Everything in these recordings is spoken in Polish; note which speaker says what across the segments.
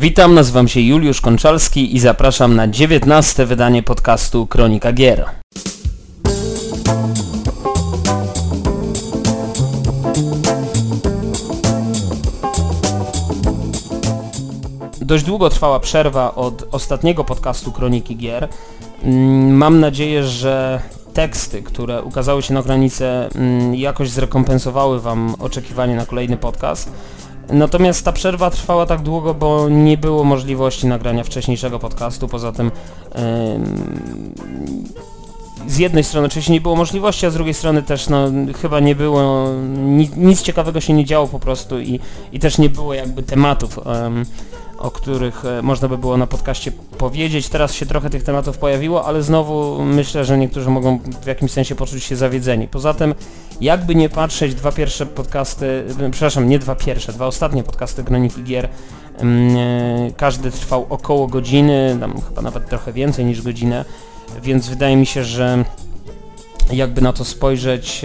Speaker 1: Witam, nazywam się Juliusz Konczalski i zapraszam na 19 wydanie podcastu Kronika Gier. Dość długo trwała przerwa od ostatniego podcastu Kroniki Gier. Mm, mam nadzieję, że teksty, które ukazały się na granicy mm, jakoś zrekompensowały Wam oczekiwanie na kolejny podcast. Natomiast ta przerwa trwała tak długo, bo nie było możliwości nagrania wcześniejszego podcastu, poza tym z jednej strony oczywiście nie było możliwości, a z drugiej strony też no, chyba nie było, nic, nic ciekawego się nie działo po prostu i, i też nie było jakby tematów o których e, można by było na podcaście powiedzieć. Teraz się trochę tych tematów pojawiło, ale znowu myślę, że niektórzy mogą w jakimś sensie poczuć się zawiedzeni. Poza tym, jakby nie patrzeć, dwa pierwsze podcasty, e, przepraszam, nie dwa pierwsze, dwa ostatnie podcasty Kroniki Gier, mm, e, każdy trwał około godziny, tam chyba nawet trochę więcej niż godzinę, więc wydaje mi się, że jakby na to spojrzeć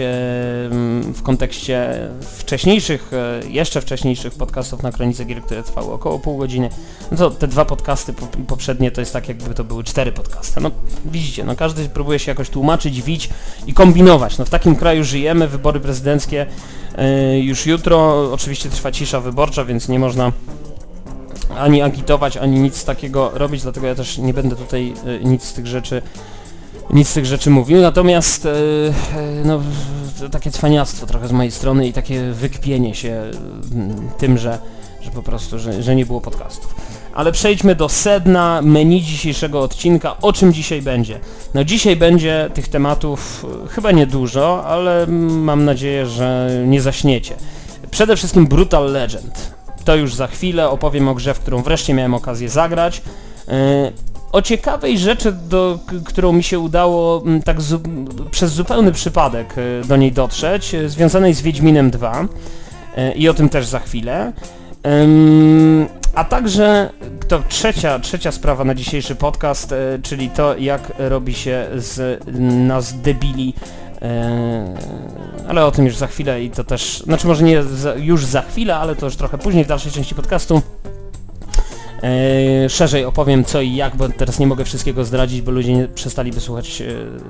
Speaker 1: w kontekście wcześniejszych, e, jeszcze wcześniejszych podcastów na Kronice Gier, które trwały około pół godziny, no to te dwa podcasty poprzednie to jest tak jakby to były cztery podcasty. No widzicie, no każdy próbuje się jakoś tłumaczyć, wić i kombinować. No w takim kraju żyjemy, wybory prezydenckie e, już jutro, oczywiście trwa cisza wyborcza, więc nie można ani agitować, ani nic takiego robić, dlatego ja też nie będę tutaj e, nic z tych rzeczy nic z tych rzeczy mówił, natomiast e, e, no, takie cwaniactwo trochę z mojej strony i takie wykpienie się mm, tym, że, że po prostu, że, że nie było podcastów. Ale przejdźmy do sedna menu dzisiejszego odcinka. O czym dzisiaj będzie? No dzisiaj będzie tych tematów e, chyba niedużo, ale mam nadzieję, że nie zaśniecie. Przede wszystkim Brutal Legend. To już za chwilę opowiem o grze, w którą wreszcie miałem okazję zagrać o ciekawej rzeczy, do, którą mi się udało mm, tak zu, przez zupełny przypadek e, do niej dotrzeć, e, związanej z Wiedźminem 2 e, i o tym też za chwilę. A także to trzecia, trzecia sprawa na dzisiejszy podcast, czyli to jak robi się z nas debili ale o tym już za chwilę i to też, znaczy może nie już za chwilę, ale to już trochę później w dalszej części podcastu. E, szerzej opowiem co i jak, bo teraz nie mogę wszystkiego zdradzić, bo ludzie nie przestaliby słuchać e,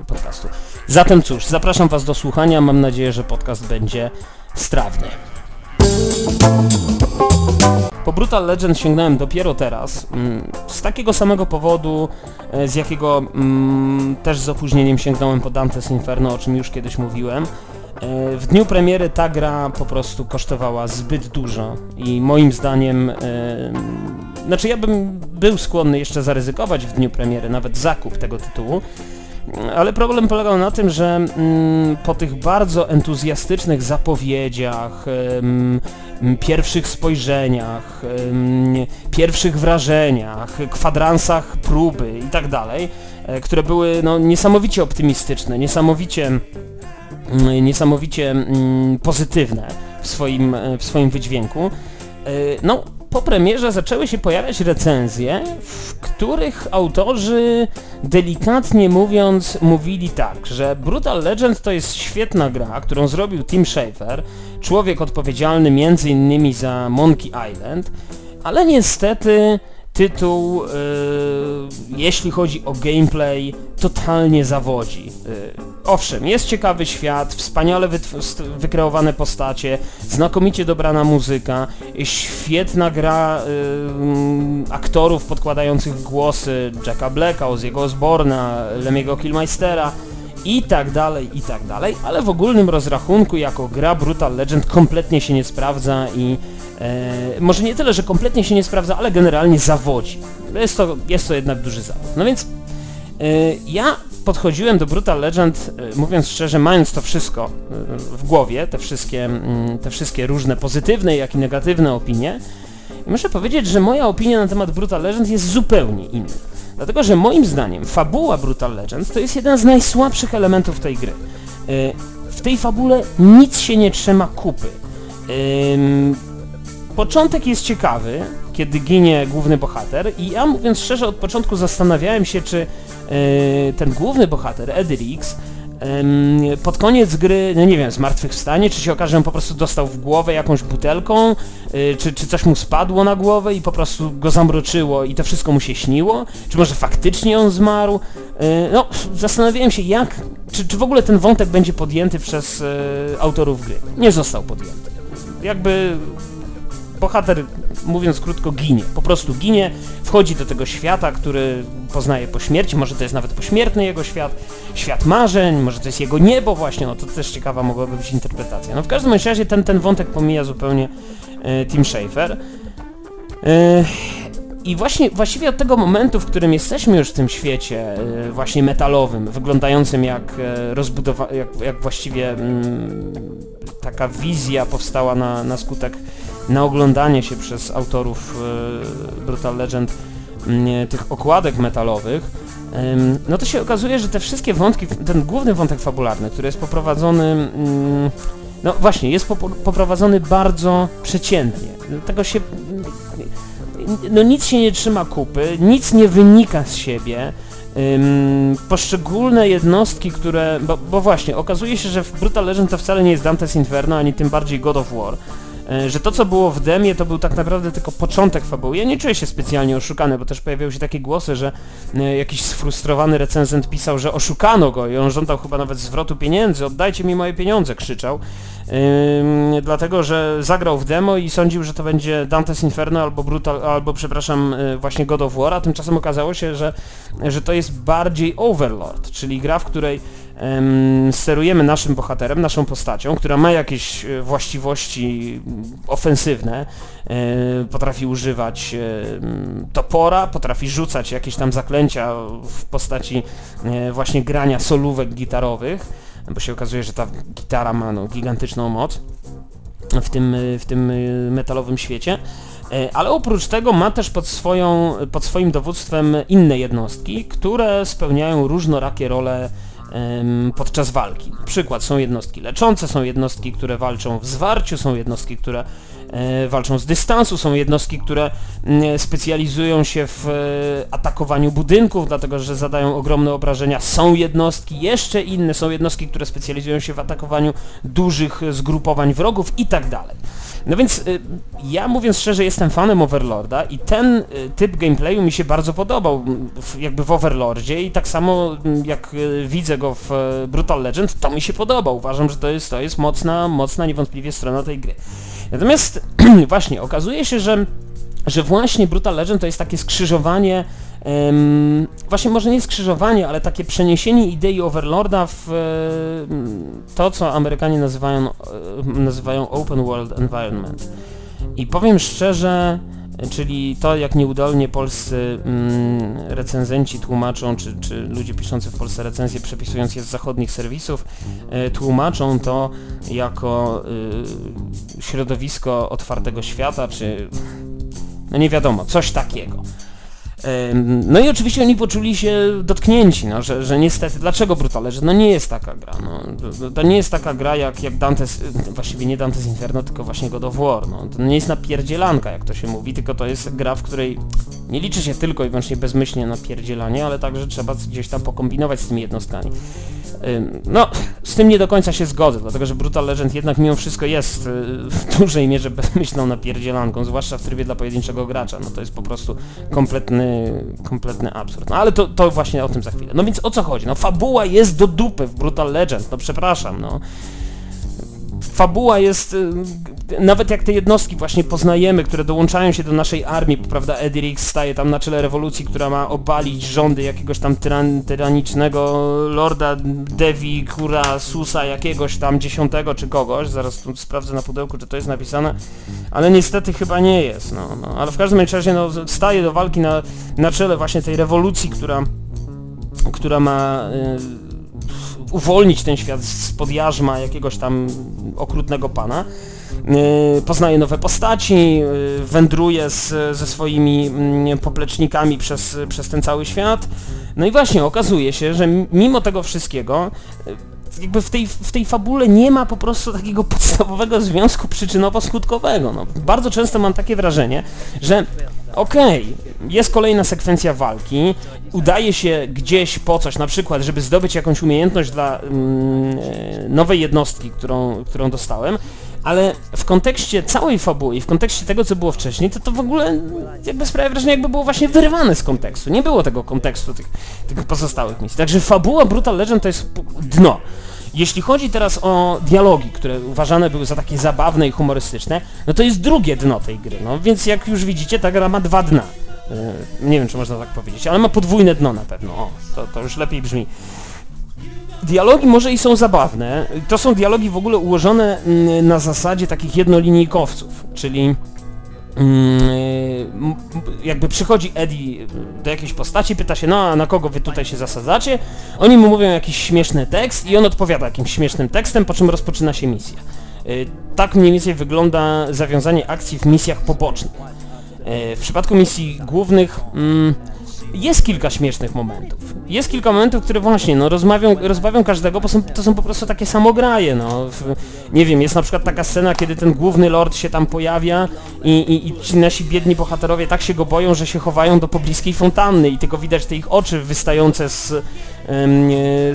Speaker 1: podcastu. Zatem cóż, zapraszam Was do słuchania, mam nadzieję, że podcast będzie strawny. Po Brutal Legend sięgnąłem dopiero teraz, mm, z takiego samego powodu, e, z jakiego mm, też z opóźnieniem sięgnąłem po Dante's Inferno, o czym już kiedyś mówiłem. W dniu premiery ta gra po prostu kosztowała zbyt dużo i moim zdaniem znaczy ja bym był skłonny jeszcze zaryzykować w dniu premiery, nawet zakup tego tytułu, ale problem polegał na tym, że mm, po tych bardzo entuzjastycznych zapowiedziach, ym, pierwszych spojrzeniach, ym, pierwszych wrażeniach, kwadransach próby i tak e, które były no, niesamowicie optymistyczne, niesamowicie, mm, niesamowicie mm, pozytywne w swoim, e, w swoim wydźwięku, e, no po premierze zaczęły się pojawiać recenzje, w których autorzy delikatnie mówiąc mówili tak, że Brutal Legend to jest świetna gra, którą zrobił Tim Schafer, człowiek odpowiedzialny m.in. za Monkey Island, ale niestety tytuł, yy, jeśli chodzi o gameplay, totalnie zawodzi. Yy, owszem, jest ciekawy świat, wspaniale wykreowane postacie, znakomicie dobrana muzyka, świetna gra yy, aktorów podkładających głosy Jacka Blacka, Ozzy'ego Osborna, Lemiego Killmeistera, i tak dalej, i tak dalej, ale w ogólnym rozrachunku jako gra Brutal Legend kompletnie się nie sprawdza i e, może nie tyle, że kompletnie się nie sprawdza, ale generalnie zawodzi. Jest to, jest to jednak duży zawód. No więc e, ja podchodziłem do Brutal Legend, e, mówiąc szczerze, mając to wszystko e, w głowie, te wszystkie, mm, te wszystkie różne pozytywne, jak i negatywne opinie, i muszę powiedzieć, że moja opinia na temat Brutal Legend jest zupełnie inna. Dlatego, że moim zdaniem fabuła Brutal Legend to jest jeden z najsłabszych elementów tej gry. Y, w tej fabule nic się nie trzyma kupy. Początek jest ciekawy, kiedy ginie główny bohater i ja mówiąc szczerze od początku zastanawiałem się, czy y, ten główny bohater, Edrix, em, pod koniec gry, no nie wiem, zmartwychwstanie, czy się okaże, że po prostu dostał w głowę jakąś butelką, y, czy, czy coś mu spadło na głowę i po prostu go zamroczyło i to wszystko mu się śniło, czy może faktycznie on zmarł. Y, no, zastanawiałem się jak, czy, czy w ogóle ten wątek będzie podjęty przez autorów gry. Nie został podjęty. Jakby bohater, mówiąc krótko, ginie. Po prostu ginie, wchodzi do tego świata, który poznaje po śmierci, może to jest nawet pośmiertny jego świat, świat marzeń, może to jest jego niebo właśnie, no to też ciekawa mogłaby być interpretacja. No w każdym razie ten, ten wątek pomija zupełnie e, Tim Schafer. E, i właśnie, właściwie od tego momentu, w którym jesteśmy już w tym świecie e, właśnie metalowym, wyglądającym jak e, rozbudowa jak, jak właściwie mm, taka wizja powstała na, na skutek na oglądanie się przez autorów e, Brutal Legend mm, tych okładek metalowych, no to się okazuje, że te wszystkie wątki, ten główny wątek fabularny, który jest poprowadzony, mm, no właśnie, jest poprowadzony bardzo przeciętnie. Tego się, no nic się nie trzyma kupy, nic nie wynika z siebie, poszczególne jednostki, które... Bo, bo, właśnie, okazuje się, że w Brutal Legend to wcale nie jest Dante's Inferno, ani tym bardziej God of War. E, że to co było w demie to był tak naprawdę tylko początek fabuły. Ja nie czuję się specjalnie oszukany, bo też pojawiały się takie głosy, że e, jakiś sfrustrowany recenzent pisał, że oszukano go i on żądał chyba nawet zwrotu pieniędzy, oddajcie mi moje pieniądze, krzyczał. Yy, dlatego, że zagrał w demo i sądził, że to będzie Dante's Inferno albo Brutal, albo przepraszam, yy, właśnie God of War, a tymczasem okazało się, że, że to jest bardziej Overlord, czyli gra, w której sterujemy naszym bohaterem, naszą postacią, która ma jakieś e, właściwości ofensywne, e, potrafi używać topora, potrafi rzucać jakieś tam zaklęcia w postaci e, właśnie grania solówek gitarowych, bo się okazuje, że ta gitara ma no, gigantyczną moc w tym, w tym metalowym świecie. Ale oprócz tego ma też pod, swoją, pod swoim dowództwem inne jednostki, które spełniają różnorakie role podczas walki. Na przykład są jednostki leczące, są jednostki, które walczą w zwarciu, są jednostki, które walczą z dystansu, są jednostki, które mm, specjalizują się w e, atakowaniu budynków, dlatego że zadają ogromne obrażenia. Są jednostki jeszcze inne, są jednostki, które specjalizują się w atakowaniu dużych zgrupowań wrogów i tak dalej. No więc y, ja mówiąc szczerze jestem fanem Overlorda i ten typ gameplayu mi się bardzo podobał jakby w Overlordzie i tak samo jak widzę go w Brutal Legend, to mi się podoba. Uważam, że to jest, to jest mocna, mocna niewątpliwie strona tej gry. Natomiast właśnie okazuje się, że że właśnie Brutal Legend to jest takie skrzyżowanie, um, właśnie może nie skrzyżowanie, ale takie przeniesienie idei Overlorda w um, to, co Amerykanie nazywają, um, nazywają Open World Environment. I powiem szczerze, czyli to jak nieudolnie polscy mm, recenzenci tłumaczą, czy, czy ludzie piszący w Polsce recenzje, przepisując je z zachodnich serwisów, e, tłumaczą to jako y, środowisko otwartego świata, czy no nie wiadomo, coś takiego. No i oczywiście oni poczuli się dotknięci, no, że, że niestety, dlaczego Brutale, że no nie jest taka gra, no, to, nie jest taka gra jak, jak Dante's, właściwie nie Dante's Inferno, tylko właśnie God of War, no, to nie jest napierdzielanka, jak to się mówi, tylko to jest gra, w której nie liczy się tylko i wyłącznie bezmyślnie napierdzielanie, ale także trzeba gdzieś tam pokombinować z tymi jednostkami. No, z tym nie do końca się zgodzę, dlatego że Brutal Legend jednak mimo wszystko jest y, w dużej mierze bezmyślną napierdzielanką, zwłaszcza w trybie dla pojedynczego gracza. No to jest po prostu kompletny, kompletny absurd. No ale to, to właśnie o tym za chwilę. No więc o co chodzi? No fabuła jest do dupy w Brutal Legend, no przepraszam, no fabuła jest, y, nawet jak te jednostki właśnie poznajemy, które dołączają się do naszej armii, prawda, Edirix staje tam na czele rewolucji, która ma obalić rządy jakiegoś tam tyran, tyranicznego lorda Devi, Kura, Susa, jakiegoś tam dziesiątego czy kogoś, zaraz tu sprawdzę na pudełku, czy to jest napisane, ale niestety chyba nie jest, no, no. ale w każdym razie no, staje do walki na, na czele właśnie tej rewolucji, która, która ma... Yy, uwolnić ten świat spod jarzma jakiegoś tam okrutnego pana. Yy, poznaje nowe postaci, yy, wędruje z, ze swoimi mm, poplecznikami przez, przez ten cały świat. No i właśnie okazuje się, że mimo tego wszystkiego yy, jakby w tej, w tej fabule nie ma po prostu takiego podstawowego związku przyczynowo-skutkowego. No, bardzo często mam takie wrażenie, że okej, jest kolejna sekwencja walki, udaje się gdzieś po coś, na przykład, żeby zdobyć jakąś umiejętność dla mm, e, nowej jednostki, którą, którą dostałem, ale w kontekście całej fabuły i w kontekście tego, co było wcześniej, to to w ogóle jakby sprawia wrażenie, jakby było właśnie wyrywane z kontekstu. Nie było tego kontekstu tych, tych pozostałych misji. Także fabuła Brutal Legend to jest dno. Jeśli chodzi teraz o dialogi, które uważane były za takie zabawne i humorystyczne, no to jest drugie dno tej gry. No więc jak już widzicie, ta gra ma dwa dna. Yy, nie wiem, czy można tak powiedzieć, ale ma podwójne dno na pewno. O, to, to już lepiej brzmi. Dialogi może i są zabawne. To są dialogi w ogóle ułożone mm, na zasadzie takich jednolinijkowców, czyli mm, jakby przychodzi Eddie do jakiejś postaci, pyta się, no a na kogo wy tutaj się zasadzacie? Oni mu mówią jakiś śmieszny tekst i on odpowiada jakimś śmiesznym tekstem, po czym rozpoczyna się misja. Y, Tak mniej więcej wygląda zawiązanie akcji w misjach pobocznych. Y, W przypadku misji głównych mm, jest kilka śmiesznych momentów. Jest kilka momentów, które właśnie no, rozmawią, rozbawią każdego, bo są, to są po prostu takie samograje. No. W, nie wiem, jest na przykład taka scena, kiedy ten główny lord się tam pojawia i, i, i ci nasi biedni bohaterowie tak się go boją, że się chowają do pobliskiej fontanny i tylko widać te ich oczy wystające z, e,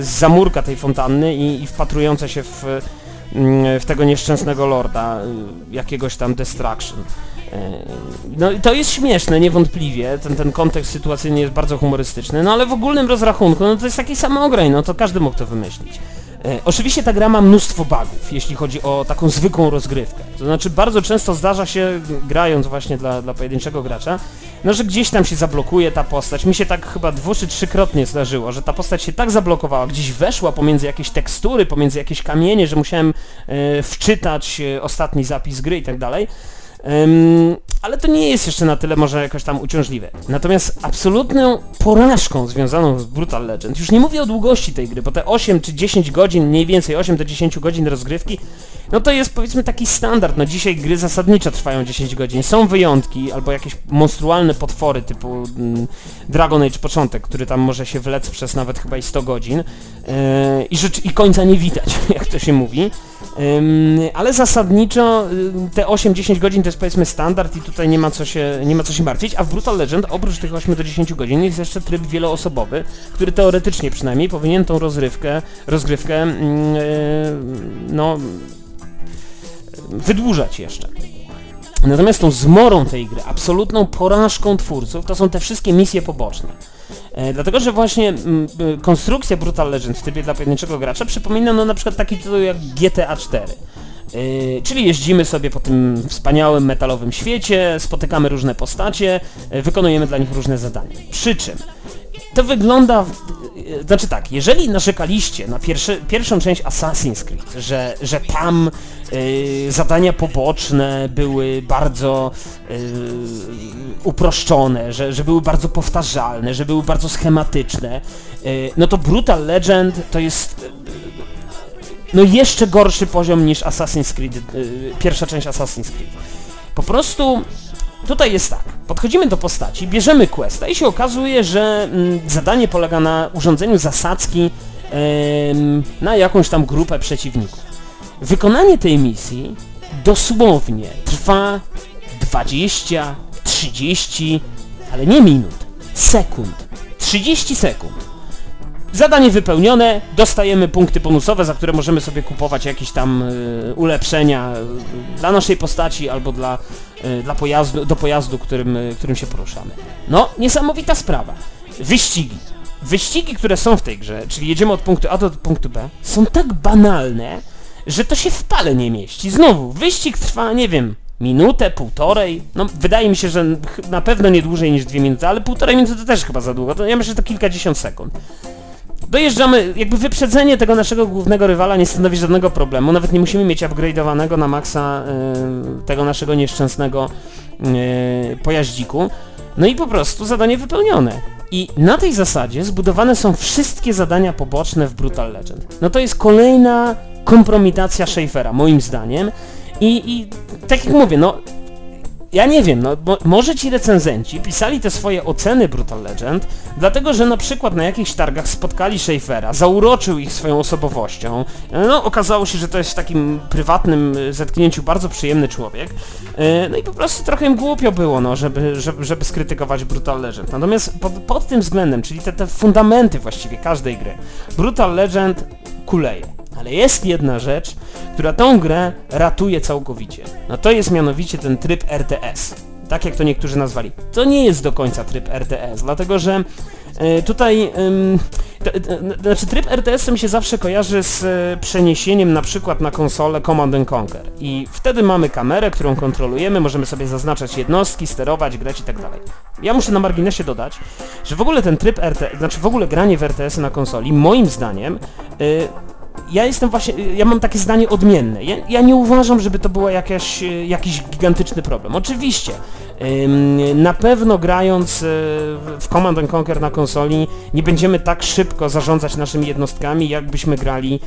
Speaker 1: z zamurka tej fontanny i, i wpatrujące się w, w tego nieszczęsnego lorda, y, jakiegoś tam destruction. E, No i to jest śmieszne, niewątpliwie, ten, ten kontekst sytuacyjny jest bardzo humorystyczny, no ale w ogólnym rozrachunku, no to jest taki samograj, no to każdy mógł to wymyślić. E, oczywiście ta gra ma mnóstwo bugów, jeśli chodzi o taką zwykłą rozgrywkę. To znaczy bardzo często zdarza się, grając właśnie dla, dla pojedynczego gracza, no że gdzieś tam się zablokuje ta postać. Mi się tak chyba dwu czy trzykrotnie zdarzyło, że ta postać się tak zablokowała, gdzieś weszła pomiędzy jakieś tekstury, pomiędzy jakieś kamienie, że musiałem e, wczytać e, ostatni zapis gry i tak dalej. Ym, ale to nie jest jeszcze na tyle może jakoś tam uciążliwe. Natomiast absolutną porażką związaną z Brutal Legend, już nie mówię o długości tej gry, bo te 8 czy 10 godzin, mniej więcej 8 do 10 godzin rozgrywki, no to jest powiedzmy taki standard. No dzisiaj gry zasadnicze trwają 10 godzin. Są wyjątki albo jakieś monstrualne potwory typu mm, Dragon Age początek, który tam może się wlec przez nawet chyba i 100 godzin yy, i, rzecz, i końca nie widać, jak to się mówi. Ale zasadniczo y, te 8-10 godzin to jest powiedzmy standard i tutaj nie ma, co się, nie ma co się martwić, a w Brutal Legend oprócz tych 8 do 10 godzin jest jeszcze tryb wieloosobowy, który teoretycznie przynajmniej powinien tą rozrywkę, rozgrywkę mm, y, no wydłużać jeszcze. Natomiast tą zmorą tej gry, absolutną porażką twórców, to są te wszystkie misje poboczne. E, dlatego, że właśnie mm, y, konstrukcja Brutal Legend w trybie dla pojedynczego gracza przypomina no na przykład taki tytuł jak GTA 4. Yy, czyli jeździmy sobie po tym wspaniałym metalowym świecie, spotykamy różne postacie, yy, wykonujemy dla nich różne zadania. Przy czym to wygląda, znaczy tak, jeżeli narzekaliście na pierwszy, pierwszą część Assassin's Creed, że, że tam zadania poboczne były bardzo yy, uproszczone, że, że były bardzo powtarzalne, że były bardzo schematyczne, yy, no to Brutal Legend to jest no jeszcze gorszy poziom niż Assassin's Creed, pierwsza część Assassin's Creed. Po prostu tutaj jest tak, podchodzimy do postaci, bierzemy questa i się okazuje, że mm, zadanie polega na urządzeniu zasadzki na jakąś tam grupę przeciwników. Wykonanie tej misji dosłownie trwa 20, 30, ale nie minut, sekund. 30 sekund. Zadanie wypełnione, dostajemy punkty bonusowe, za które możemy sobie kupować jakieś tam y, ulepszenia y, dla naszej postaci albo dla, y, dla pojazdu, do pojazdu, którym, którym się poruszamy. No, niesamowita sprawa. Wyścigi. Wyścigi, które są w tej grze, czyli jedziemy od punktu A do punktu B, są tak banalne, że to się w pale nie mieści. Znowu, wyścig trwa, nie wiem, minutę, półtorej, no wydaje mi się, że na pewno nie dłużej niż dwie minuty, ale półtorej minuty to też chyba za długo, to ja myślę, że to kilkadziesiąt sekund. Dojeżdżamy, jakby wyprzedzenie tego naszego głównego rywala nie stanowi żadnego problemu, nawet nie musimy mieć upgrade'owanego na maksa y, tego naszego nieszczęsnego y, pojaździku. No i po prostu zadanie wypełnione. I na tej zasadzie zbudowane są wszystkie zadania poboczne w Brutal Legend. No to jest kolejna kompromitacja Schaeffera, moim zdaniem. I, I tak jak mówię, no ja nie wiem, no bo może ci recenzenci pisali te swoje oceny Brutal Legend, dlatego że na przykład na jakichś targach spotkali Schaeffera, zauroczył ich swoją osobowością, no okazało się, że to jest w takim prywatnym e, zetknięciu bardzo przyjemny człowiek, e, no i po prostu trochę im głupio było, no, żeby, żeby, żeby skrytykować Brutal Legend. Natomiast pod, pod tym względem, czyli te, te fundamenty właściwie każdej gry, Brutal Legend kuleje. Ale jest jedna rzecz, która tą grę ratuje całkowicie. No to jest mianowicie ten tryb RTS. Tak jak to niektórzy nazwali. To nie jest do końca tryb RTS, dlatego że e, tutaj... To, znaczy tryb RTS mi się zawsze kojarzy z e, przeniesieniem na przykład na konsolę Command Conquer i wtedy mamy kamerę, którą kontrolujemy, możemy sobie zaznaczać jednostki, sterować, grać i tak dalej. Ja muszę na marginesie dodać, że w ogóle ten tryb RTS, znaczy w ogóle granie w RTS na konsoli, moim zdaniem, ja jestem właśnie, ja mam takie zdanie odmienne. Ja, ja nie uważam, żeby to był jakaś, jakiś gigantyczny problem. Oczywiście, na pewno grając y, w Command Conquer na konsoli nie będziemy tak szybko zarządzać naszymi jednostkami, jakbyśmy grali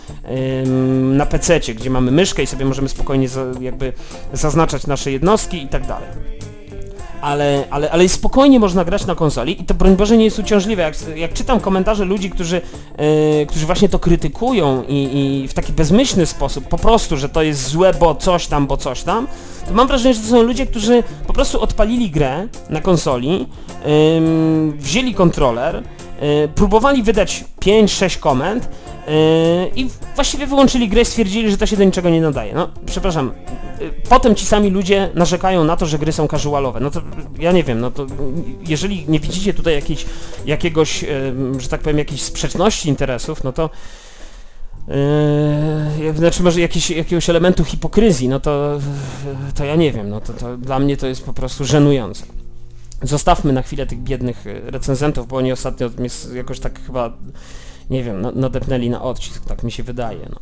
Speaker 1: na PC, gdzie mamy myszkę i sobie możemy spokojnie jakby zaznaczać nasze jednostki i tak dalej ale, ale, ale spokojnie można grać na konsoli i to broń Boże nie jest uciążliwe. Jak, jak czytam komentarze ludzi, którzy, yy, którzy właśnie to krytykują i, i, w taki bezmyślny sposób, po prostu, że to jest złe, bo coś tam, bo coś tam, to mam wrażenie, że to są ludzie, którzy po prostu odpalili grę na konsoli, yy, wzięli kontroler, próbowali wydać 5-6 komend, Yy, I właściwie wyłączyli grę i stwierdzili, że to się do niczego nie nadaje. No, przepraszam. Yy, potem ci sami ludzie narzekają na to, że gry są casualowe. No to ja nie wiem, no to jeżeli nie widzicie tutaj jakiejś, jakiegoś, że tak powiem, jakiejś sprzeczności interesów, no to Yy, znaczy może jakiś, jakiegoś elementu hipokryzji, no to, to ja nie wiem, no to, to dla mnie to jest po prostu żenujące. Zostawmy na chwilę tych biednych recenzentów, bo oni ostatnio jakoś tak chyba nie wiem, no, nadepnęli na odcisk, tak mi się wydaje. No.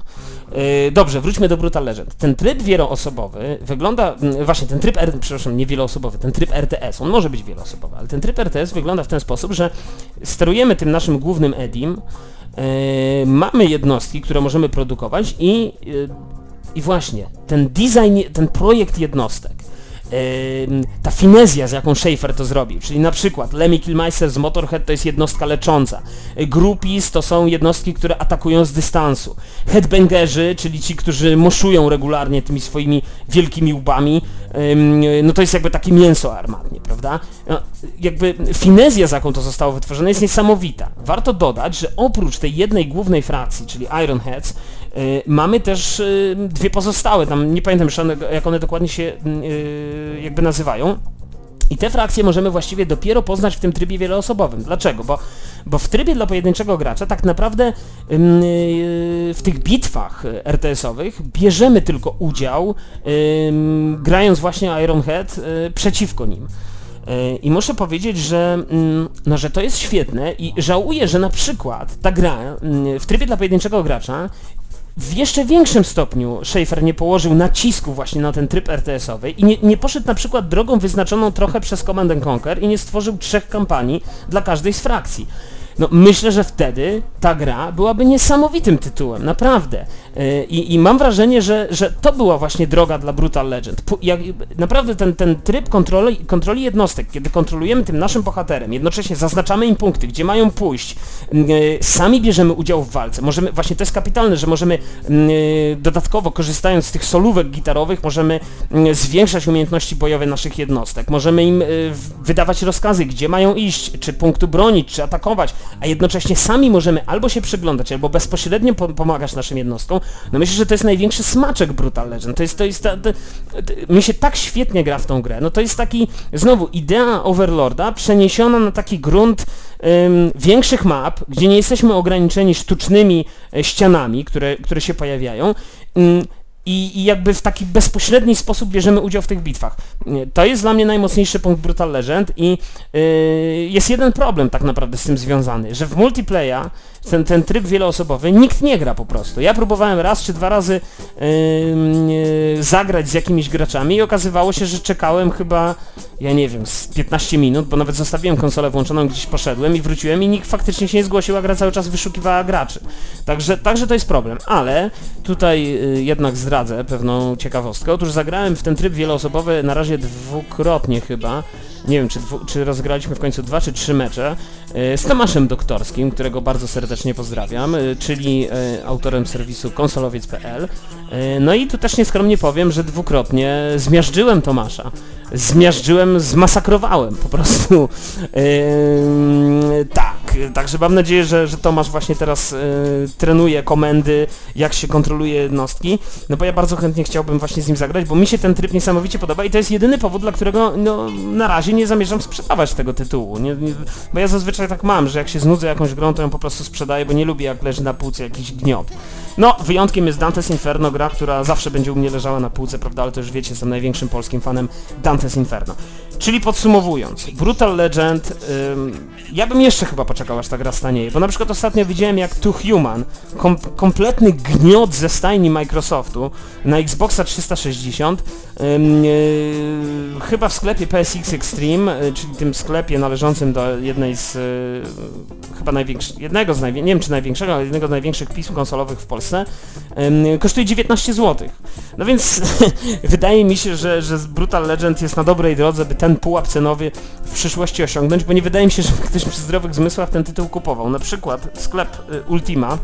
Speaker 1: Yy, dobrze, wróćmy do Brutal Legend. Ten tryb wieloosobowy wygląda, yy, właśnie ten tryb, przepraszam, nie wieloosobowy, ten tryb RTS, on może być wieloosobowy, ale ten tryb RTS wygląda w ten sposób, że sterujemy tym naszym głównym Edim, yy, mamy jednostki, które możemy produkować i, i właśnie ten design, ten projekt jednostek ta finezja, z jaką Schaefer to zrobił, czyli na przykład Lemmy Kilmeister z Motorhead to jest jednostka lecząca, Groupies to są jednostki, które atakują z dystansu, Headbangerzy, czyli ci, którzy moszują regularnie tymi swoimi wielkimi łbami, no to jest jakby takie mięso armatnie, prawda? No, jakby finezja, z jaką to zostało wytworzone jest niesamowita. Warto dodać, że oprócz tej jednej głównej frakcji, czyli Ironheads, mamy też y, dwie pozostałe, tam nie pamiętam już jak one dokładnie się y, jakby nazywają. I te frakcje możemy właściwie dopiero poznać w tym trybie wieloosobowym. Dlaczego? Bo, bo w trybie dla pojedynczego gracza tak naprawdę yy, w tych bitwach RTS-owych bierzemy tylko udział, yy, grając właśnie Ironhead yy, przeciwko nim. Y, I muszę powiedzieć, że, no, że to jest świetne i żałuję, że na przykład ta gra w trybie dla pojedynczego gracza w jeszcze większym stopniu Schaefer nie położył nacisku właśnie na ten tryb RTS-owy i nie, nie poszedł na przykład drogą wyznaczoną trochę przez Command Conquer i nie stworzył trzech kampanii dla każdej z frakcji. No myślę, że wtedy ta gra byłaby niesamowitym tytułem, naprawdę. E, I, i mam wrażenie, że, że to była właśnie droga dla Brutal Legend. Jak, naprawdę ten, ten tryb kontroli, kontroli jednostek, kiedy kontrolujemy tym naszym bohaterem, jednocześnie zaznaczamy im punkty, gdzie mają pójść, e, sami bierzemy udział w walce, możemy, właśnie to jest kapitalne, że możemy e, dodatkowo korzystając z tych solówek gitarowych, możemy zwiększać umiejętności bojowe naszych jednostek, możemy im wydawać rozkazy, gdzie mają iść, czy punktu bronić, czy atakować, a jednocześnie sami możemy albo się przyglądać, albo bezpośrednio pomagać naszym jednostkom, no myślę, że to jest największy smaczek Brutal Legend. To jest, to jest, to, to, to, mi się tak świetnie gra w tą grę. No to jest taki, znowu, idea Overlorda przeniesiona na taki grunt ym, większych map, gdzie nie jesteśmy ograniczeni sztucznymi e, ścianami, które, które się pojawiają. Ym, i, i, jakby w taki bezpośredni sposób bierzemy udział w tych bitwach. To jest dla mnie najmocniejszy punkt Brutal Legend i yy, jest jeden problem tak naprawdę z tym związany, że w multiplayer ten, ten tryb wieloosobowy, nikt nie gra po prostu. Ja próbowałem raz czy dwa razy yy, yy, zagrać z jakimiś graczami i okazywało się, że czekałem chyba, ja nie wiem, z 15 minut, bo nawet zostawiłem konsolę włączoną, gdzieś poszedłem i wróciłem i nikt faktycznie się nie zgłosił, a gra cały czas wyszukiwała graczy. Także, także to jest problem, ale tutaj yy, jednak zdradzę pewną ciekawostkę. Otóż zagrałem w ten tryb wieloosobowy na razie dwukrotnie chyba, nie wiem, czy, czy rozgraliśmy w końcu dwa czy trzy mecze z Tomaszem Doktorskim, którego bardzo serdecznie pozdrawiam, e, czyli e, autorem serwisu konsolowiec.pl. No i tu też nieskromnie powiem, że dwukrotnie zmiażdżyłem Tomasza. Zmiażdżyłem, zmasakrowałem po prostu. tak, także mam nadzieję, że, że Tomasz właśnie teraz trenuje komendy, jak się kontroluje jednostki, no bo ja bardzo chętnie chciałbym właśnie z nim zagrać, bo mi się ten tryb niesamowicie podoba i to jest jedyny powód, dla którego no, na razie nie zamierzam sprzedawać tego tytułu, nie, nie, bo ja zazwyczaj tak mam, że jak się znudzę jakąś grą, to ją po prostu sprzedaję, bo nie lubię jak leży na półce jakiś gniot. No, wyjątkiem jest Dante's Inferno, gra, która zawsze będzie u mnie leżała na półce, prawda, ale to już wiecie, jestem największym polskim fanem Dante's Inferno. Czyli podsumowując, Brutal Legend, ym, ja bym jeszcze chyba poczekał aż ta gra stanieje, bo na przykład ostatnio widziałem jak To Human, kom kompletny gniot ze stajni Microsoftu na Xboxa 360, ym, yy, chyba w sklepie PSX Extreme, yy, czyli tym sklepie należącym do jednej z, yy, chyba największych, jednego z największych, nie wiem czy największego, ale jednego z największych pism konsolowych w Polsce, kosztuje 19 zł. No więc wydaje mi się, że, że Brutal Legend jest na dobrej drodze, by ten pułap cenowy w przyszłości osiągnąć, bo nie wydaje mi się, że ktoś przy zdrowych zmysłach ten tytuł kupował. Na przykład sklep y, Ultima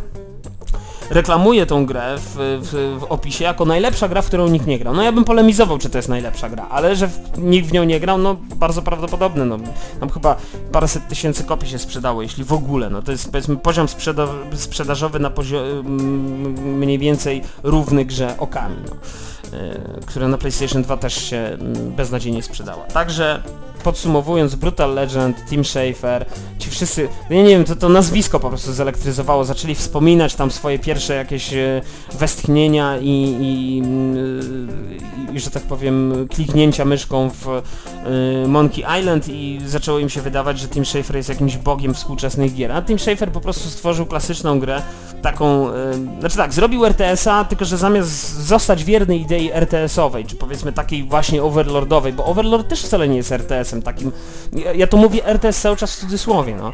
Speaker 1: reklamuje tą grę w, w, w, opisie jako najlepsza gra, w którą nikt nie grał. No ja bym polemizował, czy to jest najlepsza gra, ale że w, nikt w nią nie grał, no bardzo prawdopodobne. No, tam chyba paręset tysięcy kopii się sprzedało, jeśli w ogóle. No to jest powiedzmy poziom sprzeda sprzedażowy na poziomie mniej więcej równy grze okami. No. Y, która na PlayStation 2 też się mm, beznadziejnie sprzedała. Także podsumowując, Brutal Legend, Tim Schafer, ci wszyscy, no ja nie wiem, to, to nazwisko po prostu zelektryzowało, zaczęli wspominać tam swoje pierwsze jakieś y, westchnienia i, i, y, i że tak powiem, kliknięcia myszką w Monkey Island i zaczęło im się wydawać, że Tim Schafer jest jakimś bogiem współczesnych gier, a Tim Schafer po prostu stworzył klasyczną grę, taką, znaczy tak, zrobił RTS-a, tylko że zamiast zostać wierny idei idei RTS-owej, czy powiedzmy takiej właśnie overlordowej, bo Overlord też wcale nie jest RTS-em takim, ja, ja to mówię RTS cały czas w cudzysłowie, no.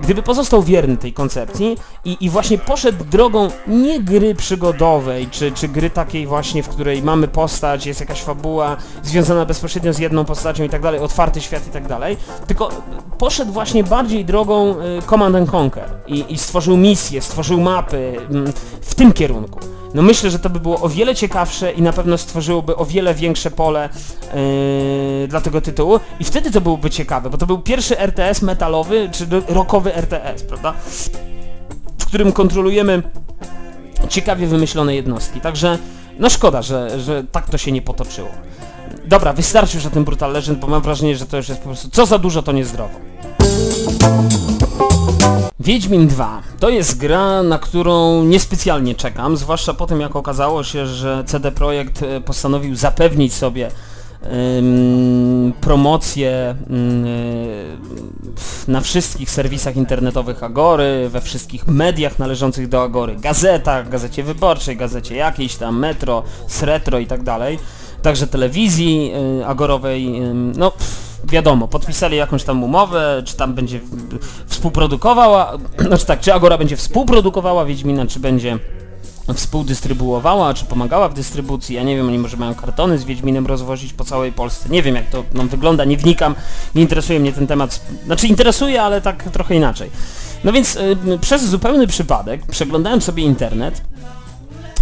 Speaker 1: Gdyby pozostał wierny tej koncepcji i, i właśnie poszedł drogą nie gry przygodowej, czy, czy gry takiej właśnie, w której mamy postać, jest jakaś fabuła związana bezpośrednio z jedną postacią i tak dalej, otwarty świat i tak dalej, tylko poszedł właśnie bardziej drogą y, Command and Conquer i, i stworzył misje, stworzył mapy mm, w tym kierunku. No myślę, że to by było o wiele ciekawsze i na pewno stworzyłoby o wiele większe pole yy, dla tego tytułu i wtedy to byłoby ciekawe, bo to był pierwszy RTS metalowy, czy rockowy RTS, prawda? W którym kontrolujemy ciekawie wymyślone jednostki, także no szkoda, że, że tak to się nie potoczyło. Dobra, wystarczy już o tym Brutal Legend, bo mam wrażenie, że to już jest po prostu co za dużo, to niezdrowo. Wiedźmin 2 to jest gra, na którą niespecjalnie czekam, zwłaszcza po tym jak okazało się, że CD Projekt e, postanowił zapewnić sobie promocję ym, na wszystkich serwisach internetowych Agory, we wszystkich mediach należących do Agory, gazetach, gazecie wyborczej, gazecie jakiejś tam, Metro, Sretro i tak dalej, także telewizji y, agorowej, no pff, wiadomo, podpisali jakąś tam umowę, czy tam będzie współprodukowała, znaczy tak, czy Agora będzie współprodukowała Wiedźmina, czy będzie współdystrybuowała, czy pomagała w dystrybucji, ja nie wiem, oni może mają kartony z Wiedźminem rozwozić po całej Polsce, nie wiem jak to nam wygląda, nie wnikam, nie interesuje mnie ten temat, znaczy interesuje, ale tak trochę inaczej. No więc y, przez zupełny przypadek przeglądałem sobie internet,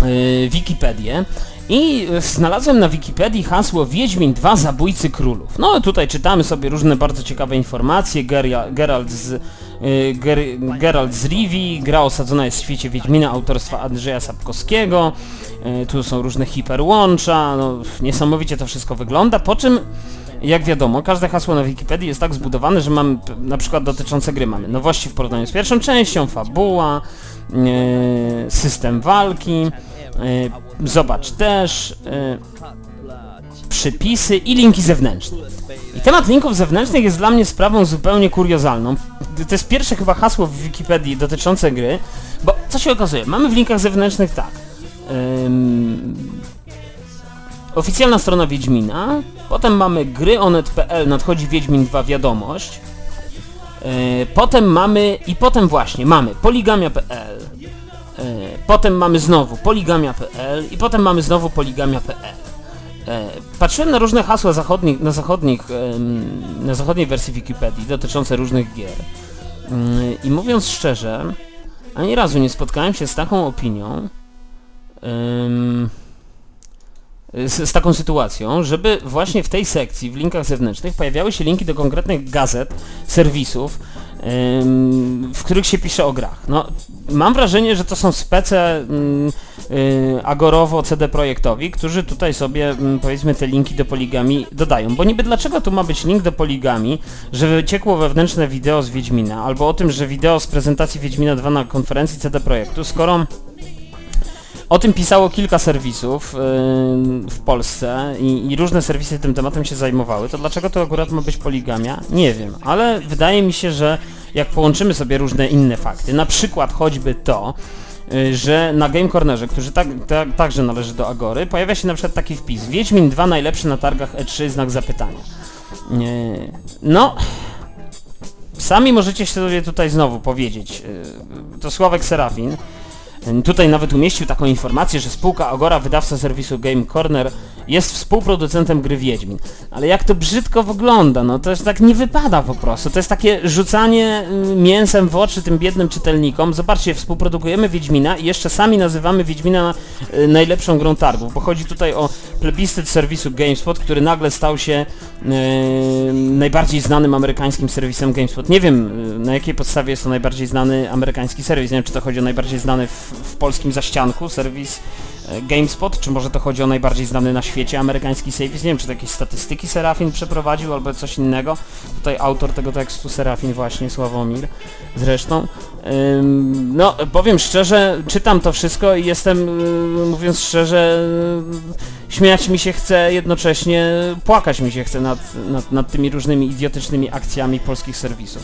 Speaker 1: y, Wikipedię i znalazłem na Wikipedii hasło Wiedźmin 2 Zabójcy Królów. No tutaj czytamy sobie różne bardzo ciekawe informacje. Geralt z, y, Ger z Rivi, gra osadzona jest w świecie Wiedźmina autorstwa Andrzeja Sapkowskiego. Y, tu są różne hiperłącza, no, niesamowicie to wszystko wygląda, po czym jak wiadomo, każde hasło na Wikipedii jest tak zbudowane, że mam na przykład dotyczące gry mamy nowości w porównaniu z pierwszą częścią, fabuła, system walki, zobacz też, przypisy i linki zewnętrzne. I temat linków zewnętrznych jest dla mnie sprawą zupełnie kuriozalną. To jest pierwsze chyba hasło w Wikipedii dotyczące gry, bo co się okazuje? Mamy w linkach zewnętrznych tak. Oficjalna strona Wiedźmina, potem mamy gryonet.pl, nadchodzi Wiedźmin 2 wiadomość, yy, potem mamy, i potem właśnie mamy poligamia.pl, potem mamy znowu poligamia.pl i potem mamy znowu poligamia.pl. E, patrzyłem na różne hasła zachodnich, na, zachodnich, na zachodniej wersji Wikipedii dotyczące różnych gier mm, i mówiąc szczerze, ani razu nie spotkałem się z taką opinią, z, z, taką sytuacją, żeby właśnie w tej sekcji, w linkach zewnętrznych, pojawiały się linki do konkretnych gazet, serwisów, w których się pisze o grach. No, mam wrażenie, że to są spece mm, y, Agorowo CD Projektowi, którzy tutaj sobie mm, powiedzmy te linki do poligami dodają. Bo niby dlaczego tu ma być link do poligami, że wyciekło wewnętrzne wideo z Wiedźmina, albo o tym, że wideo z prezentacji Wiedźmina 2 na konferencji CD Projektu, skoro o tym pisało kilka serwisów yy, w Polsce i, i, różne serwisy tym tematem się zajmowały, to dlaczego to akurat ma być poligamia? Nie wiem, ale wydaje mi się, że jak połączymy sobie różne inne fakty, na przykład choćby to, yy, że na Game Cornerze, który tak, tak, także należy do Agory, pojawia się na przykład taki wpis Wiedźmin 2 najlepszy na targach E3, znak zapytania. Yy, no... Sami możecie sobie tutaj znowu powiedzieć, yy, to Sławek Serafin, Tutaj nawet umieścił taką informację, że spółka Agora, wydawca serwisu Game Corner, jest współproducentem gry Wiedźmin. Ale jak to brzydko wygląda, no to tak nie wypada po prostu. To jest takie rzucanie y, mięsem w oczy tym biednym czytelnikom. Zobaczcie, współprodukujemy Wiedźmina i jeszcze sami nazywamy Wiedźmina y, najlepszą grą targów, bo chodzi tutaj o plebiscyt serwisu GameSpot, który nagle stał się yy, najbardziej znanym amerykańskim serwisem GameSpot. Nie wiem, na jakiej podstawie jest to najbardziej znany amerykański serwis. Nie wiem, czy to chodzi o najbardziej znany w, w polskim zaścianku serwis GameSpot, czy może to chodzi o najbardziej znany na świecie amerykański serwis, nie wiem, czy to jakieś statystyki Serafin przeprowadził, albo coś innego. Tutaj autor tego tekstu Serafin właśnie, Sławomir, zresztą. No, powiem szczerze, czytam to wszystko i jestem, yy, mówiąc szczerze, yy, śmiać mi się chce, jednocześnie płakać mi się chce nad, nad, nad tymi różnymi idiotycznymi akcjami polskich serwisów.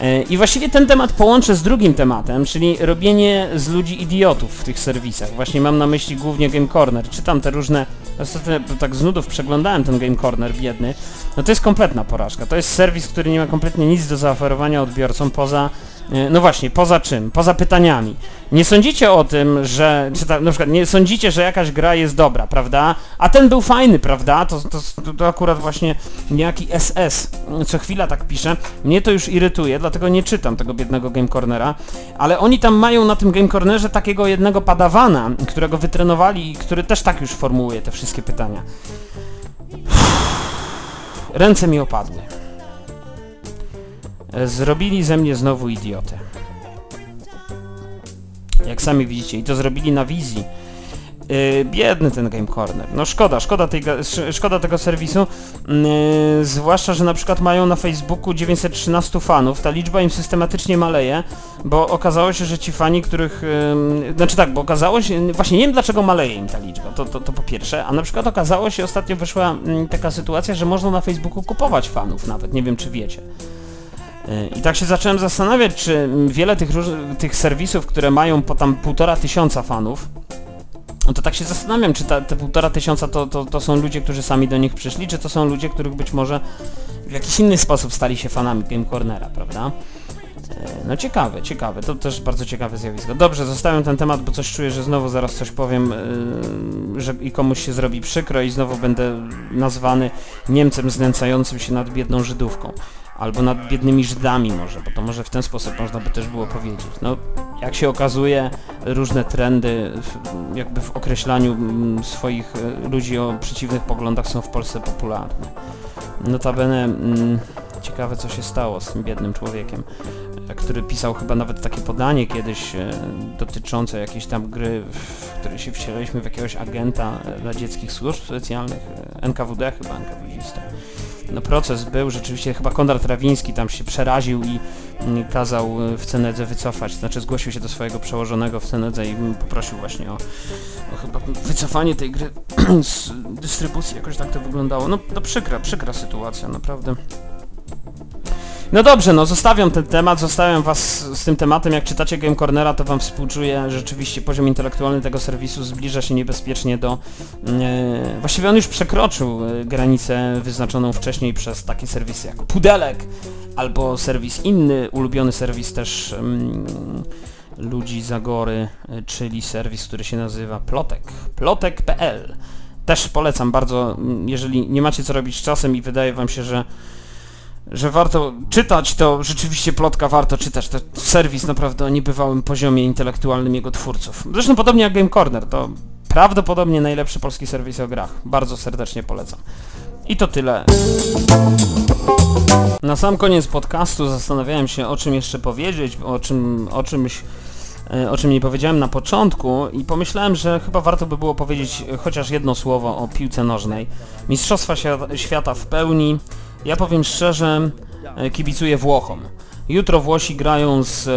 Speaker 1: E, I właściwie ten temat połączę z drugim tematem, czyli robienie z ludzi idiotów w tych serwisach. Właśnie mam na myśli głównie Game Corner. Czytam te różne, ostatnio tak z nudów przeglądałem ten Game Corner biedny. No to jest kompletna porażka. To jest serwis, który nie ma kompletnie nic do zaoferowania odbiorcom poza no właśnie, poza czym? Poza pytaniami. Nie sądzicie o tym, że, czy ta, na przykład nie sądzicie, że jakaś gra jest dobra, prawda? A ten był fajny, prawda? To, to, to akurat właśnie niejaki SS co chwila tak pisze. Mnie to już irytuje, dlatego nie czytam tego biednego Game Cornera, ale oni tam mają na tym Game Cornerze takiego jednego padawana, którego wytrenowali i który też tak już formułuje te wszystkie pytania. Ręce mi opadły. Zrobili ze mnie znowu idiotę. Jak sami widzicie. I to zrobili na wizji. Yy, biedny ten Game Corner. No szkoda, szkoda, tej, szkoda tego serwisu. Yy, zwłaszcza, że na przykład mają na Facebooku 913 fanów. Ta liczba im systematycznie maleje, bo okazało się, że ci fani, których... Yy, znaczy tak, bo okazało się... Właśnie nie wiem dlaczego maleje im ta liczba, to, to, to po pierwsze. A na przykład okazało się, ostatnio wyszła mm, taka sytuacja, że można na Facebooku kupować fanów nawet. Nie wiem czy wiecie. I tak się zacząłem zastanawiać, czy wiele tych, tych serwisów, które mają po tam półtora tysiąca fanów, no to tak się zastanawiam, czy ta, te półtora tysiąca to, to, to są ludzie, którzy sami do nich przyszli, czy to są ludzie, których być może w jakiś inny sposób stali się fanami Game Cornera, prawda? E, no ciekawe, ciekawe, to też bardzo ciekawe zjawisko. Dobrze, zostawiam ten temat, bo coś czuję, że znowu zaraz coś powiem, yy, że i komuś się zrobi przykro i znowu będę nazwany Niemcem znęcającym się nad biedną Żydówką albo nad biednymi Żydami może, bo to może w ten sposób można by też było powiedzieć. No, jak się okazuje, różne trendy jakby w określaniu mm, swoich e, ludzi o przeciwnych poglądach są w Polsce popularne. Notabene mm, ciekawe co się stało z tym biednym człowiekiem, e, który pisał chyba nawet takie podanie kiedyś e, dotyczące jakiejś tam gry, w której się wcieliliśmy w jakiegoś agenta dla dzieckich służb specjalnych, NKWD chyba, NKWD no proces był, rzeczywiście chyba Konrad Rawiński tam się przeraził i mm, kazał y, w Cenedze wycofać, znaczy zgłosił się do swojego przełożonego w Cenedze i mm, poprosił właśnie o, o chyba wycofanie tej gry z dystrybucji, jakoś tak to wyglądało. No to przykra, przykra sytuacja, naprawdę. No dobrze, no zostawiam ten temat, zostawiam was z tym tematem. Jak czytacie Game Cornera, to wam współczuję. Rzeczywiście poziom intelektualny tego serwisu zbliża się niebezpiecznie do... E, właściwie on już przekroczył e, granicę wyznaczoną wcześniej przez takie serwisy jak Pudelek, albo serwis inny, ulubiony serwis też mm, ludzi Zagory, e, czyli serwis, który się nazywa Plotek. Plotek.pl Też polecam bardzo, mm, jeżeli nie macie co robić z czasem i wydaje wam się, że że warto czytać, to rzeczywiście plotka warto czytać. To serwis naprawdę o niebywałym poziomie intelektualnym jego twórców. Zresztą podobnie jak Game Corner, to prawdopodobnie najlepszy polski serwis o grach. Bardzo serdecznie polecam. I to tyle. Na sam koniec podcastu zastanawiałem się o czym jeszcze powiedzieć, o czym, o czymś e, o czym nie powiedziałem na początku i pomyślałem, że chyba warto by było powiedzieć chociaż jedno słowo o piłce nożnej. Mistrzostwa Świata w pełni, ja powiem szczerze, e, kibicuję Włochom. Jutro Włosi grają z...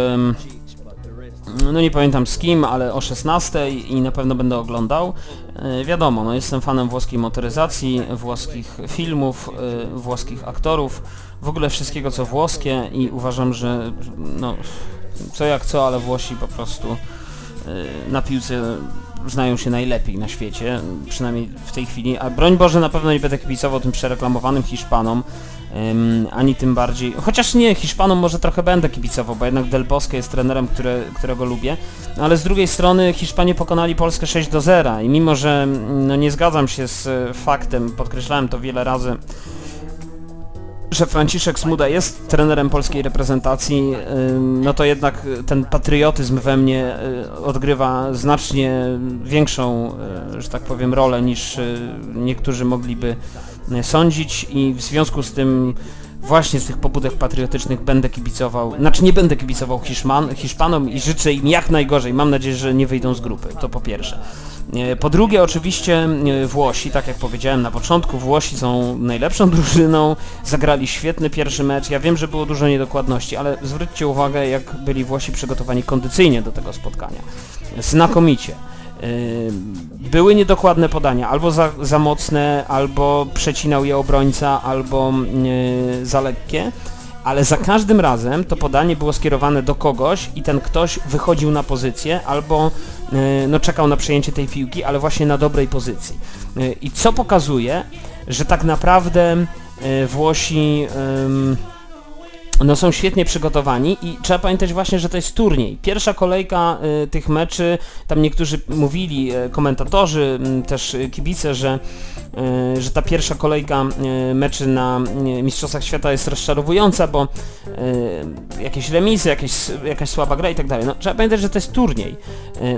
Speaker 1: No nie pamiętam z kim, ale o 16 i na pewno będę oglądał. E, wiadomo, no jestem fanem włoskiej motoryzacji, włoskich filmów, e, włoskich aktorów, w ogóle wszystkiego co włoskie i uważam, że no co jak co, ale Włosi po prostu na piłce znają się najlepiej na świecie, przynajmniej w tej chwili, a broń Boże na pewno nie będę kibicował tym przereklamowanym Hiszpanom, um, ani tym bardziej, chociaż nie, Hiszpanom może trochę będę kibicował, bo jednak Del Bosque jest trenerem, które, którego lubię, ale z drugiej strony Hiszpanie pokonali Polskę 6 do 0 i mimo, że no, nie zgadzam się z faktem, podkreślałem to wiele razy, że Franciszek Smuda jest trenerem polskiej reprezentacji, no to jednak ten patriotyzm we mnie y, odgrywa znacznie większą, y, że tak powiem, rolę niż y, niektórzy mogliby sądzić. I w związku z tym właśnie z tych pobudek patriotycznych będę kibicował, znaczy nie będę kibicował Hiszpan, Hiszpanom i życzę im jak najgorzej. Mam nadzieję, że nie wyjdą z grupy, to po pierwsze. E, po drugie oczywiście e, Włosi, tak jak powiedziałem na początku, Włosi są najlepszą drużyną, zagrali świetny pierwszy mecz, ja wiem, że było dużo niedokładności, ale zwróćcie uwagę jak byli Włosi przygotowani kondycyjnie do tego spotkania. Znakomicie. E, były niedokładne podania, albo za, za mocne, albo przecinał je obrońca, albo za lekkie ale za każdym razem to podanie było skierowane do kogoś i ten ktoś wychodził na pozycję albo e, no, czekał na przejęcie tej piłki, ale właśnie na dobrej pozycji. I co pokazuje, że tak naprawdę Włosi no są świetnie przygotowani i trzeba pamiętać właśnie, że to jest turniej. Pierwsza kolejka y, tych meczy, tam niektórzy mówili, y, komentatorzy, y, też kibice, że, y, że ta pierwsza kolejka y, meczy na y, Mistrzostwach Świata jest rozczarowująca, bo jakieś remisy, jakieś, jakaś słaba gra i tak dalej. No, trzeba pamiętać, że to jest turniej.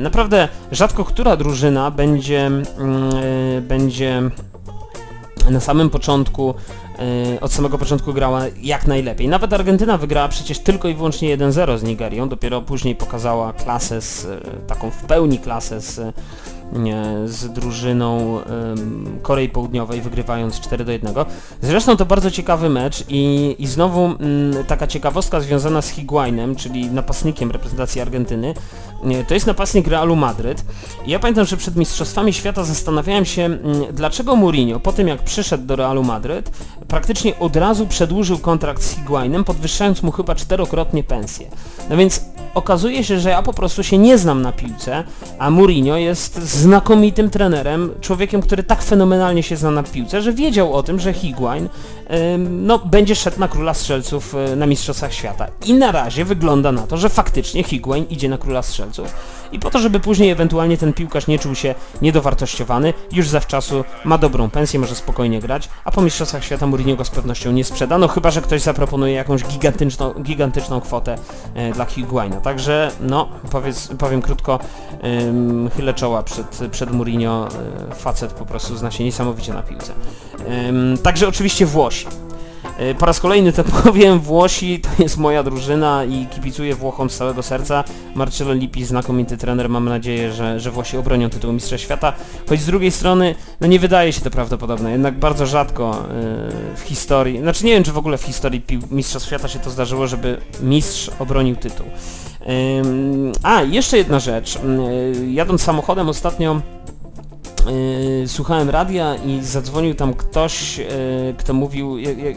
Speaker 1: naprawdę rzadko która drużyna będzie, będzie na samym początku od samego początku grała jak najlepiej. Nawet Argentyna wygrała przecież tylko i wyłącznie 1-0 z Nigerią, dopiero później pokazała klasę, z, e, taką w pełni klasę z z drużyną Korei Południowej, wygrywając 4 do 1. Zresztą to bardzo ciekawy mecz i, i znowu mm, taka ciekawostka związana z Higuainem, czyli napastnikiem reprezentacji Argentyny. To jest napastnik Realu Madryt. Ja pamiętam, że przed Mistrzostwami Świata zastanawiałem się, mm, dlaczego Mourinho po tym jak przyszedł do Realu Madryt, praktycznie od razu przedłużył kontrakt z Higuainem, podwyższając mu chyba czterokrotnie pensję. No więc okazuje się, że ja po prostu się nie znam na piłce, a Mourinho jest znakomitym trenerem, człowiekiem, który tak fenomenalnie się zna na piłce, że wiedział o tym, że Higuain no, będzie szedł na Króla Strzelców e, na Mistrzostwach Świata. I na razie wygląda na to, że faktycznie Higuain idzie na Króla Strzelców. I po to, żeby później ewentualnie ten piłkarz nie czuł się niedowartościowany, już zawczasu ma dobrą pensję, może spokojnie grać, a po Mistrzostwach Świata Mourinho go z pewnością nie sprzeda, no chyba, że ktoś zaproponuje jakąś gigantyczną, gigantyczną kwotę e, dla Higuaina. Także, no, powiedz, powiem krótko, ym, chylę czoła przed, przed Mourinho, y, facet po prostu zna się niesamowicie na piłce. Także oczywiście Włosi. E, po raz kolejny to powiem, Włosi to jest moja drużyna i kibicuję Włochom z całego serca. Marcello Lippi, znakomity trener, mam nadzieję, że, że Włosi obronią tytuł Mistrza Świata. Choć z drugiej strony, no nie wydaje się to prawdopodobne, jednak bardzo rzadko yy, w historii, znaczy nie wiem czy w ogóle w historii Mistrzostw Świata się to zdarzyło, żeby mistrz obronił tytuł. A, jeszcze jedna rzecz. Yy, jadąc samochodem ostatnio Yy, słuchałem radia i zadzwonił tam ktoś, yy, kto mówił, yy,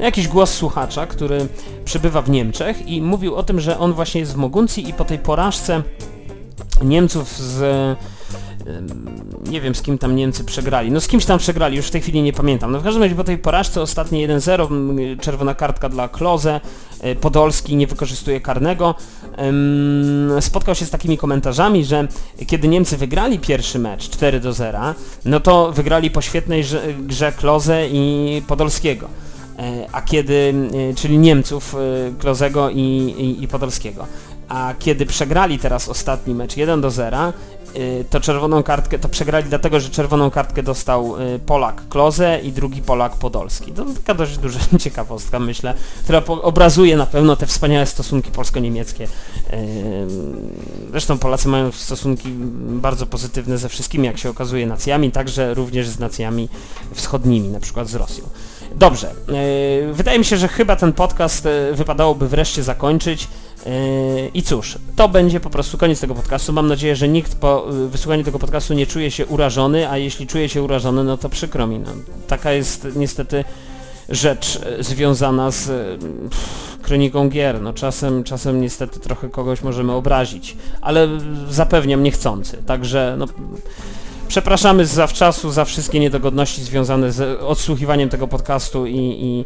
Speaker 1: jakiś głos słuchacza, który przebywa w Niemczech i mówił o tym, że on właśnie jest w Moguncji i po tej porażce Niemców z nie wiem z kim tam Niemcy przegrali. No z kimś tam przegrali, już w tej chwili nie pamiętam. No w każdym razie po tej porażce ostatnie 1-0, czerwona kartka dla Kloze, e, Podolski nie wykorzystuje karnego. Spotkał się z takimi komentarzami, że kiedy Niemcy wygrali pierwszy mecz 4 do 0, no to wygrali po świetnej grze Kloze i Podolskiego e, a kiedy, e, czyli Niemców, Klozego i, i, i Podolskiego. A kiedy przegrali teraz ostatni mecz 1 do 0, Y, to czerwoną kartkę, to przegrali dlatego, że czerwoną kartkę dostał y, Polak Kloze i drugi Polak Podolski. To taka dość duża ciekawostka, myślę, która obrazuje na pewno te wspaniałe stosunki polsko-niemieckie. Y, zresztą Polacy mają stosunki bardzo pozytywne ze wszystkimi, jak się okazuje, nacjami, także również z nacjami wschodnimi, na przykład z Rosją. Dobrze, wydaje mi się, że chyba ten podcast wypadałoby wreszcie zakończyć. Yy, I cóż, to będzie po prostu koniec tego podcastu. Mam nadzieję, że nikt po yy, wysłuchaniu tego podcastu nie czuje się urażony, a jeśli czuje się urażony, no to przykro mi. No, taka jest niestety rzecz yy, związana z pff, kroniką gier. No czasem, czasem niestety trochę kogoś możemy obrazić, ale zapewniam niechcący. Także no, przepraszamy zawczasu za wszystkie niedogodności związane z odsłuchiwaniem tego podcastu i, i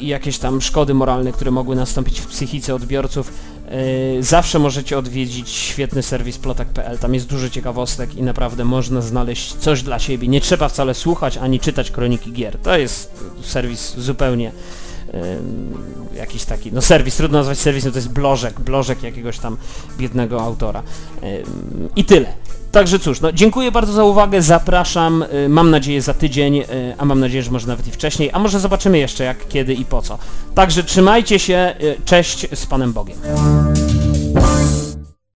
Speaker 1: i jakieś tam szkody moralne, które mogły nastąpić w psychice odbiorców, e, zawsze możecie odwiedzić świetny serwis plotek.pl. Tam jest dużo ciekawostek i naprawdę można znaleźć coś dla siebie. Nie trzeba wcale słuchać ani czytać kroniki gier. To jest serwis zupełnie jakiś taki, no serwis, trudno nazwać serwisem, to jest blożek, blożek jakiegoś tam biednego autora. I tyle. Także cóż, no dziękuję bardzo za uwagę, zapraszam, y, mam nadzieję za tydzień, y, a mam nadzieję, że może nawet i wcześniej, a może zobaczymy jeszcze jak, kiedy i po co. Także trzymajcie się, y, cześć z Panem Bogiem.